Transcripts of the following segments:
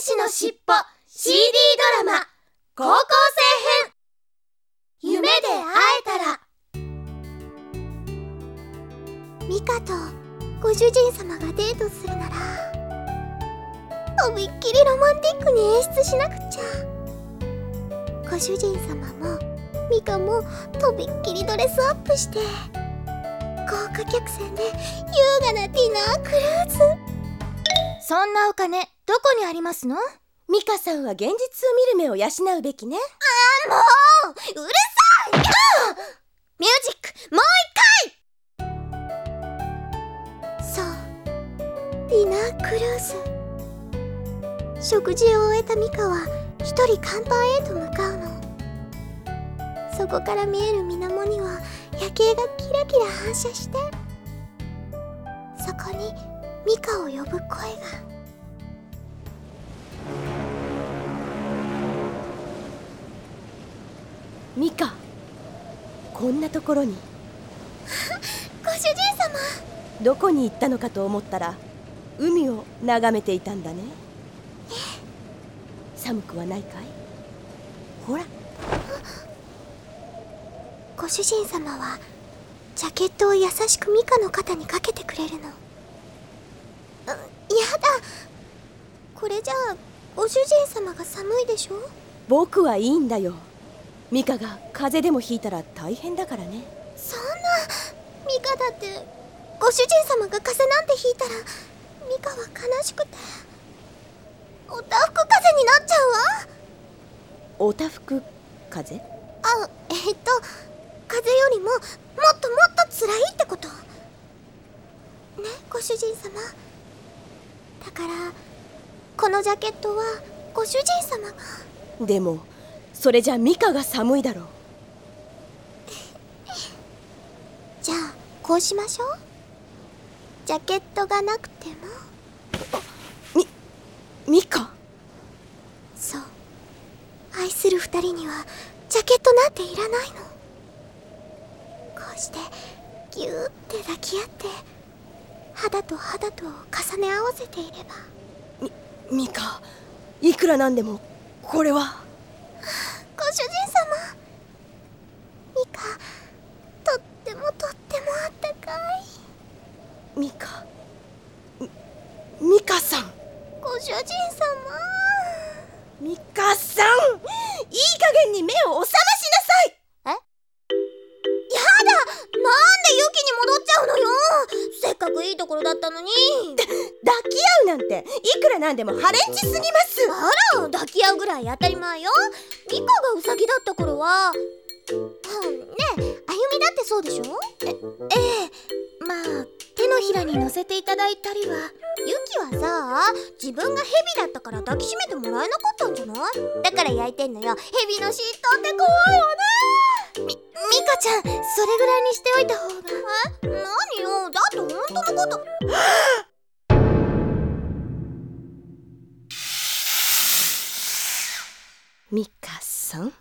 使のしっぽ CD ドラマ高校生編。夢で会えたら。ミカとご主人様がデートするならとびっきりロマンティックに演出しなくちゃ。ご主人様もミカもとびっきりドレスアップして豪華客船で優雅なディナークルーズ。そんなお金どこにありますの？ミカさんは現実を見る目を養うべきね。あもううるさい。ミュージック。もう一回。そうディナークルーズ。食事を終えたミカは一人甲板へと向かうの。そこから見える水面には夜景がキラキラ反射して。そこにミカを呼ぶ声が。ミカこんなところに。ご主人様。どこに行ったのかと思ったら海を眺めていたんだね。寒くはないかい？ほら。ご主人様はジャケットを優しくミカの肩にかけてくれるの。うやだ。これじゃあご主人様が寒いでしょ？僕はいいんだよミカが風邪でもひいたら大変だからね。そんな。ミカだってご主人様が風邪なんてひいたらミカは悲しくて。おたふく風邪になっちゃうわ。おたふく風邪？あえっと風邪よりももっともっと辛いってこと。ねご主人様。だからこのジャケットはご主人様が。でもそれじゃミカが寒いだろう。じゃあこうしましょう。ジャケットがなくても。ミカ？そう。愛する二人にはジャケットなんていらないの。こうしてぎゅーって抱き合って肌と肌と重ね合わせていれば。ミカいくらなんでもこれはなんでもハレンチすぎます。あら抱き合うぐらい当たり前よ。ミカがウサギだった頃はうんねえあゆみだってそうでしょ？ええまあ手のひらに乗せていただいたりはユキはさ自分がヘビだったから抱きしめてもらえなかったんじゃない？だから焼いてんのよ。ヘビの嫉妬って怖いわね。みミカちゃんそれぐらいにしておいた方が。え何よ。だって本当のこと ミカさん？お待ち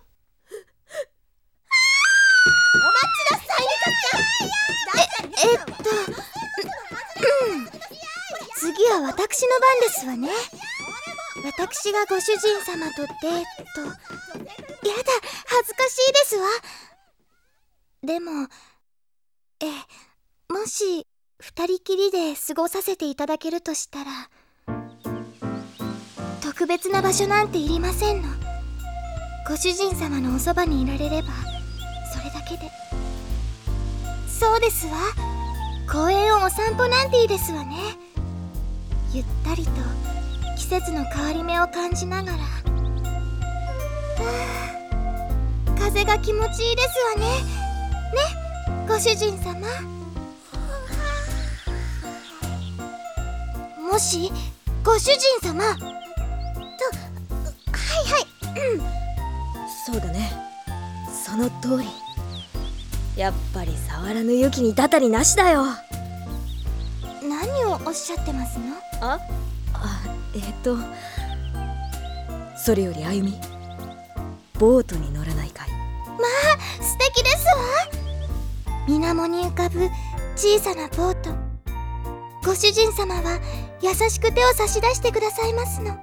なさいミカちゃん。えっと次は私の番ですわね。私がご主人様とデート。やだ恥ずかしいですわ。でもえもし二人きりで過ごさせていただけるとしたら特別な場所なんていりませんの。ご主人様のおそばにいられればそれだけで。そうですわ。公園をお散歩なんていいですわね。ゆったりと季節の変わり目を感じながら。はあ風が気持ちいいですわね。ねご主人様。もしご主人様。とはいはい。うん。そうだね。その通り。やっぱり触らぬ雪にたたりなしだよ。何をおっしゃってますの？あ？あえっ、とそれよりあゆみ。ボートに乗らないかい。素敵ですわ。水面に浮かぶ小さなボート。ご主人様は優しく手を差し出してくださいますの。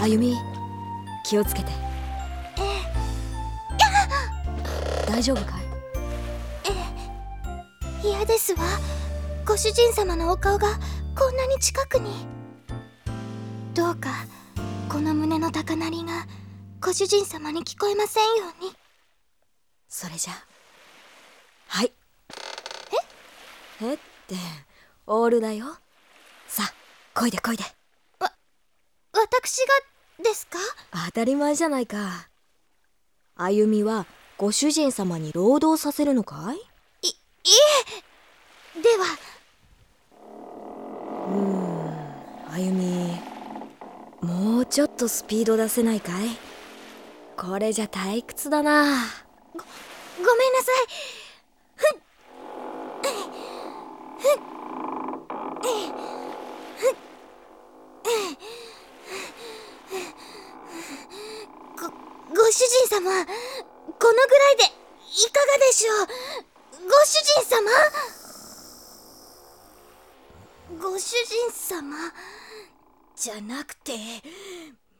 あゆみ。気をつけて大丈夫かい？え嫌ですわ。ご主人様のお顔がこんなに近くに。どうかこの胸の高鳴りがご主人様に聞こえませんように。それじゃ。はい。え？えってオールだよ。さあこいでこいで。私がですか？当たり前じゃないか。あゆみはご主人様に労働させるのかい？いいえ。では。うーんあゆみもうちょっとスピード出せないかい？これじゃ退屈だな。ごめんなさい。ふご主人様このぐらいでいかがでしょう？ご主人様？ご主人様？じゃなくて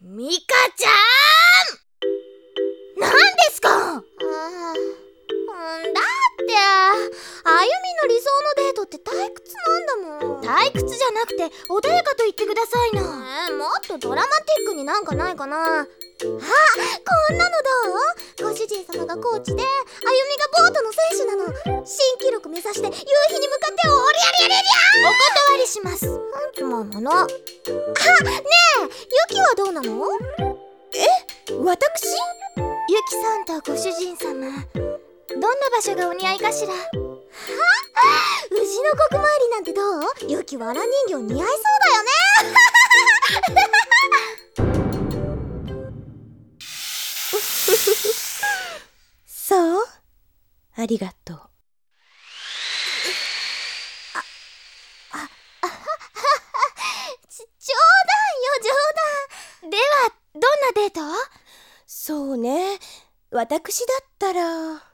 ミカちゃん！なんですか？あーうんだあゆみの理想のデートって退屈なんだもん。退屈じゃなくて穏やかと言ってくださいな。えーもっとドラマティックになんかないかな。あこんなのどう？ご主人様がコーチであゆみがボートの選手なの。新記録目指して夕日に向かっておりゃりゃりゃりお断りします。まんなの？あねえユキはどうなの？私？ゆきさんとご主人様どんな場所がお似合いかしら？牛の国参りなんてどう？ユキわら人形似合いそうだよね。そう？ありがとう。ち冗談よ冗談。ではどんなデート？そうね。私だったら